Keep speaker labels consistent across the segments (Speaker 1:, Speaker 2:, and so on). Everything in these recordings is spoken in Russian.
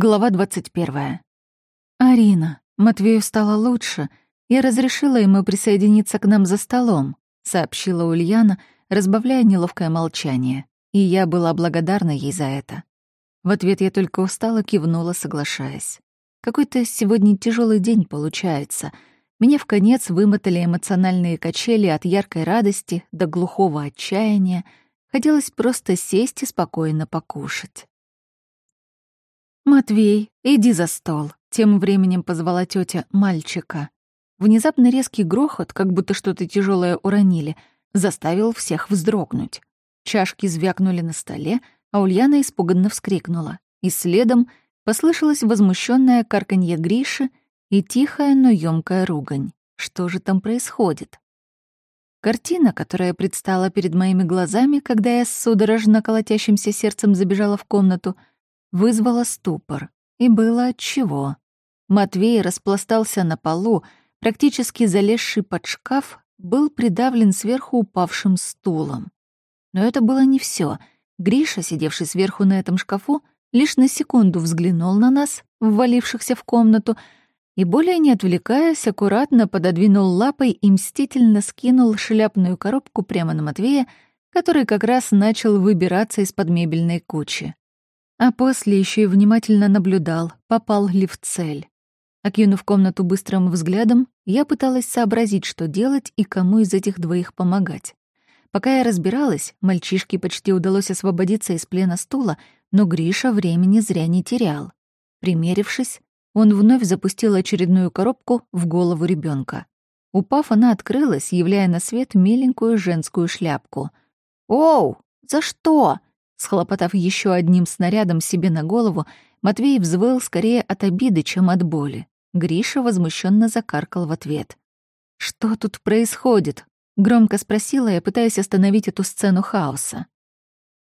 Speaker 1: Глава 21. «Арина, Матвею стало лучше. Я разрешила ему присоединиться к нам за столом», — сообщила Ульяна, разбавляя неловкое молчание. И я была благодарна ей за это. В ответ я только устало кивнула, соглашаясь. Какой-то сегодня тяжелый день получается. Меня в конец вымотали эмоциональные качели от яркой радости до глухого отчаяния. Хотелось просто сесть и спокойно покушать. «Матвей, иди за стол», — тем временем позвала тетя мальчика. Внезапно резкий грохот, как будто что-то тяжелое уронили, заставил всех вздрогнуть. Чашки звякнули на столе, а Ульяна испуганно вскрикнула. И следом послышалось возмущенное карканье Гриши и тихая, но ёмкая ругань. Что же там происходит? Картина, которая предстала перед моими глазами, когда я с судорожно колотящимся сердцем забежала в комнату — вызвало ступор. И было отчего. Матвей распластался на полу, практически залезший под шкаф, был придавлен сверху упавшим стулом. Но это было не все. Гриша, сидевший сверху на этом шкафу, лишь на секунду взглянул на нас, ввалившихся в комнату, и, более не отвлекаясь, аккуратно пододвинул лапой и мстительно скинул шляпную коробку прямо на Матвея, который как раз начал выбираться из-под мебельной кучи. А после еще и внимательно наблюдал, попал ли в цель. Окинув комнату быстрым взглядом, я пыталась сообразить, что делать и кому из этих двоих помогать. Пока я разбиралась, мальчишке почти удалось освободиться из плена стула, но Гриша времени зря не терял. Примерившись, он вновь запустил очередную коробку в голову ребенка. Упав, она открылась, являя на свет миленькую женскую шляпку. «Оу! За что?» Схлопотав еще одним снарядом себе на голову, Матвей взвыл скорее от обиды, чем от боли. Гриша возмущенно закаркал в ответ. «Что тут происходит?» — громко спросила я, пытаясь остановить эту сцену хаоса.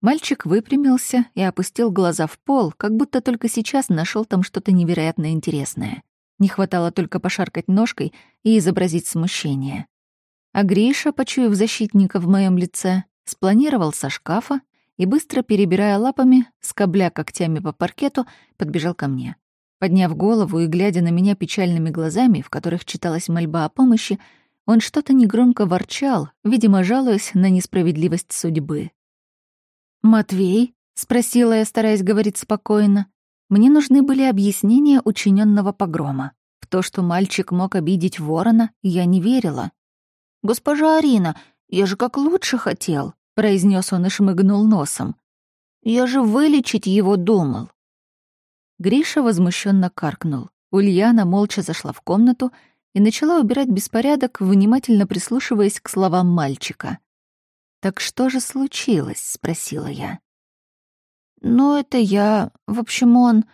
Speaker 1: Мальчик выпрямился и опустил глаза в пол, как будто только сейчас нашел там что-то невероятно интересное. Не хватало только пошаркать ножкой и изобразить смущение. А Гриша, почуяв защитника в моем лице, спланировал со шкафа и, быстро перебирая лапами, скобля когтями по паркету, подбежал ко мне. Подняв голову и глядя на меня печальными глазами, в которых читалась мольба о помощи, он что-то негромко ворчал, видимо, жалуясь на несправедливость судьбы. «Матвей?» — спросила я, стараясь говорить спокойно. Мне нужны были объяснения учиненного погрома. В то, что мальчик мог обидеть ворона, я не верила. «Госпожа Арина, я же как лучше хотел», — произнес он и шмыгнул носом. «Я же вылечить его думал». Гриша возмущенно каркнул. Ульяна молча зашла в комнату и начала убирать беспорядок, внимательно прислушиваясь к словам мальчика. «Так что же случилось?» — спросила я. «Ну, это я. В общем, он...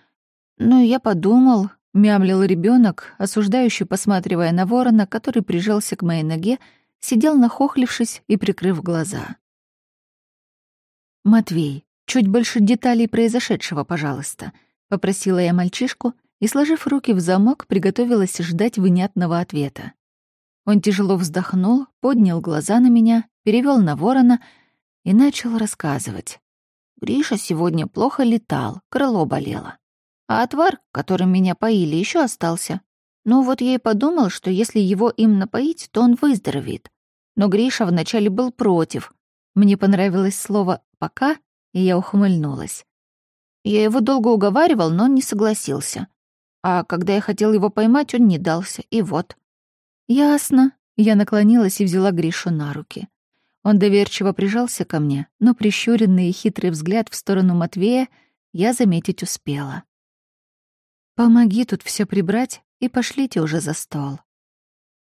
Speaker 1: Ну, я подумал...» — мямлил ребенок, осуждающий, посматривая на ворона, который прижался к моей ноге, сидел нахохлившись и прикрыв глаза. «Матвей, чуть больше деталей произошедшего, пожалуйста», — попросила я мальчишку и, сложив руки в замок, приготовилась ждать вынятного ответа. Он тяжело вздохнул, поднял глаза на меня, перевел на ворона и начал рассказывать. Гриша сегодня плохо летал, крыло болело. А отвар, которым меня поили, еще остался. Ну вот я и подумал, что если его им напоить, то он выздоровеет. Но Гриша вначале был против. Мне понравилось слово пока, и я ухмыльнулась. Я его долго уговаривал, но он не согласился. А когда я хотел его поймать, он не дался, и вот. «Ясно». Я наклонилась и взяла Гришу на руки. Он доверчиво прижался ко мне, но прищуренный и хитрый взгляд в сторону Матвея я заметить успела. «Помоги тут все прибрать и пошлите уже за стол».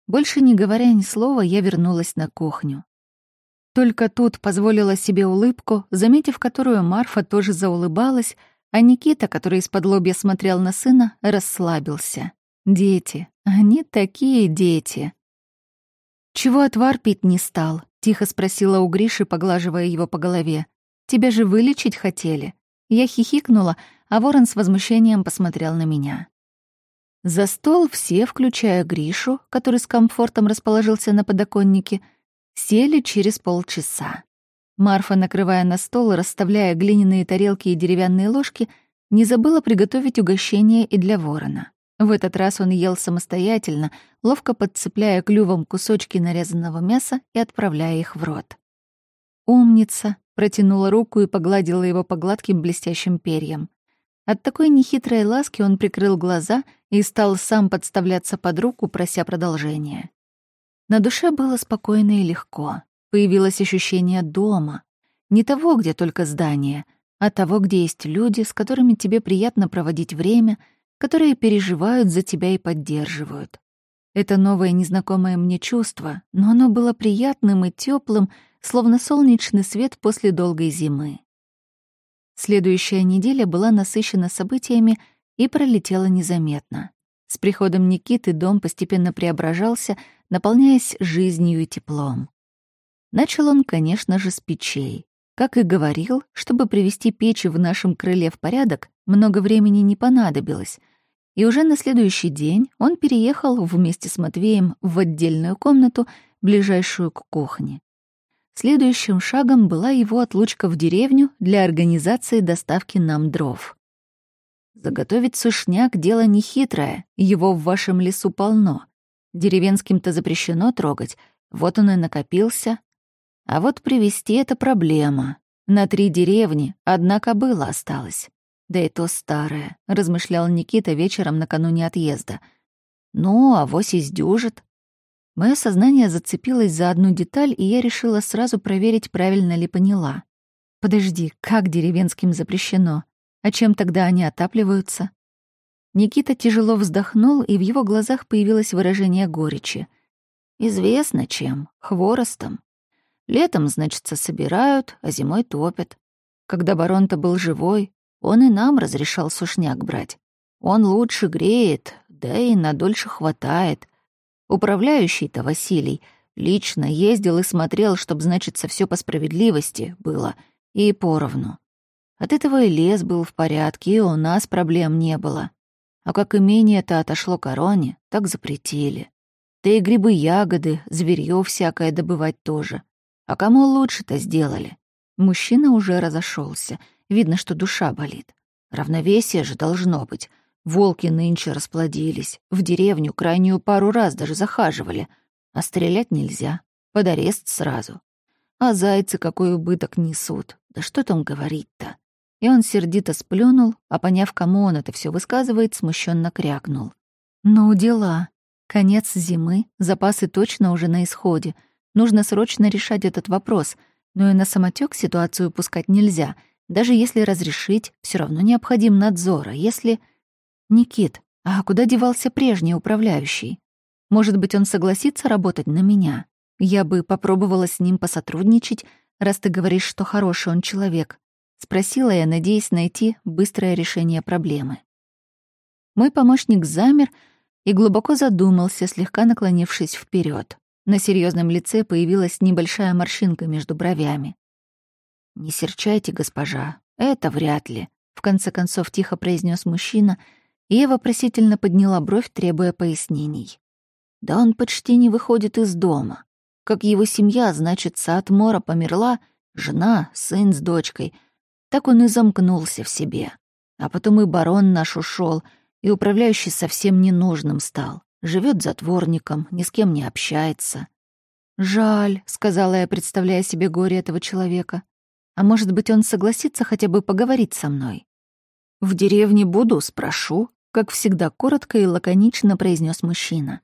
Speaker 1: Больше не говоря ни слова, я вернулась на кухню. Только тут позволила себе улыбку, заметив которую Марфа тоже заулыбалась, а Никита, который из-под лобья смотрел на сына, расслабился. Дети. Они такие дети. «Чего отвар пить не стал?» — тихо спросила у Гриши, поглаживая его по голове. «Тебя же вылечить хотели?» Я хихикнула, а ворон с возмущением посмотрел на меня. За стол все, включая Гришу, который с комфортом расположился на подоконнике, — Сели через полчаса. Марфа, накрывая на стол, расставляя глиняные тарелки и деревянные ложки, Не забыла приготовить угощение и для ворона. В этот раз он ел самостоятельно, ловко подцепляя клювом кусочки нарезанного мяса и отправляя их в рот. «Умница!» — протянула руку и погладила его по гладким блестящим перьям. От такой нехитрой ласки он прикрыл глаза и стал сам подставляться под руку, прося продолжения. На душе было спокойно и легко. Появилось ощущение дома. Не того, где только здание, а того, где есть люди, с которыми тебе приятно проводить время — которые переживают за тебя и поддерживают. Это новое незнакомое мне чувство, но оно было приятным и теплым, словно солнечный свет после долгой зимы. Следующая неделя была насыщена событиями и пролетела незаметно. С приходом Никиты дом постепенно преображался, наполняясь жизнью и теплом. Начал он, конечно же, с печей. Как и говорил, чтобы привести печи в нашем крыле в порядок, много времени не понадобилось, и уже на следующий день он переехал вместе с Матвеем в отдельную комнату, ближайшую к кухне. Следующим шагом была его отлучка в деревню для организации доставки нам дров. Заготовить сушняк — дело нехитрое, его в вашем лесу полно. Деревенским-то запрещено трогать, вот он и накопился. А вот привезти — это проблема. На три деревни одна кобыла осталась. Да и то старое, размышлял Никита вечером накануне отъезда. Ну, а вось издюжит. Мое сознание зацепилось за одну деталь, и я решила сразу проверить, правильно ли поняла. Подожди, как деревенским запрещено? А чем тогда они отапливаются? Никита тяжело вздохнул, и в его глазах появилось выражение горечи. «Известно чем. Хворостом. Летом, значится, собирают, а зимой топят. Когда барон-то был живой, он и нам разрешал сушняк брать. Он лучше греет, да и надольше хватает. Управляющий-то Василий лично ездил и смотрел, чтоб, значится, все по справедливости было и поровну. От этого и лес был в порядке, и у нас проблем не было. А как имение-то отошло короне, так запретили. Да и грибы-ягоды, зверьё всякое добывать тоже. А кому лучше-то сделали? Мужчина уже разошелся — Видно, что душа болит. Равновесие же должно быть. Волки нынче расплодились. В деревню крайнюю пару раз даже захаживали. А стрелять нельзя. Под арест сразу. А зайцы какой убыток несут. Да что там говорить-то? И он сердито сплюнул, а поняв, кому он это все высказывает, смущенно крякнул. «Ну, дела. Конец зимы, запасы точно уже на исходе. Нужно срочно решать этот вопрос, но и на самотек ситуацию пускать нельзя — даже если разрешить, все равно необходим надзор. А если... Никит, а куда девался прежний управляющий? Может быть, он согласится работать на меня? Я бы попробовала с ним посотрудничать, раз ты говоришь, что хороший он человек. Спросила я, надеясь найти быстрое решение проблемы. Мой помощник замер и глубоко задумался, слегка наклонившись вперед. На серьезном лице появилась небольшая морщинка между бровями. «Не серчайте, госпожа, это вряд ли», — в конце концов тихо произнес мужчина, и я вопросительно подняла бровь, требуя пояснений. «Да он почти не выходит из дома. Как его семья, значится, от мора померла, жена, сын с дочкой, так он и замкнулся в себе. А потом и барон наш ушел, и управляющий совсем ненужным стал. Живет затворником, ни с кем не общается. «Жаль», — сказала я, представляя себе горе этого человека. А может быть, он согласится хотя бы поговорить со мной? «В деревне буду, спрошу», — как всегда коротко и лаконично произнес мужчина.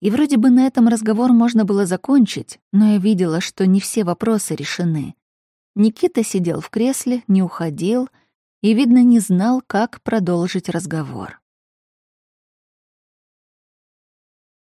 Speaker 1: И вроде бы на этом разговор можно было закончить, но я видела, что не все вопросы решены. Никита сидел в кресле, не уходил и, видно, не знал, как продолжить разговор.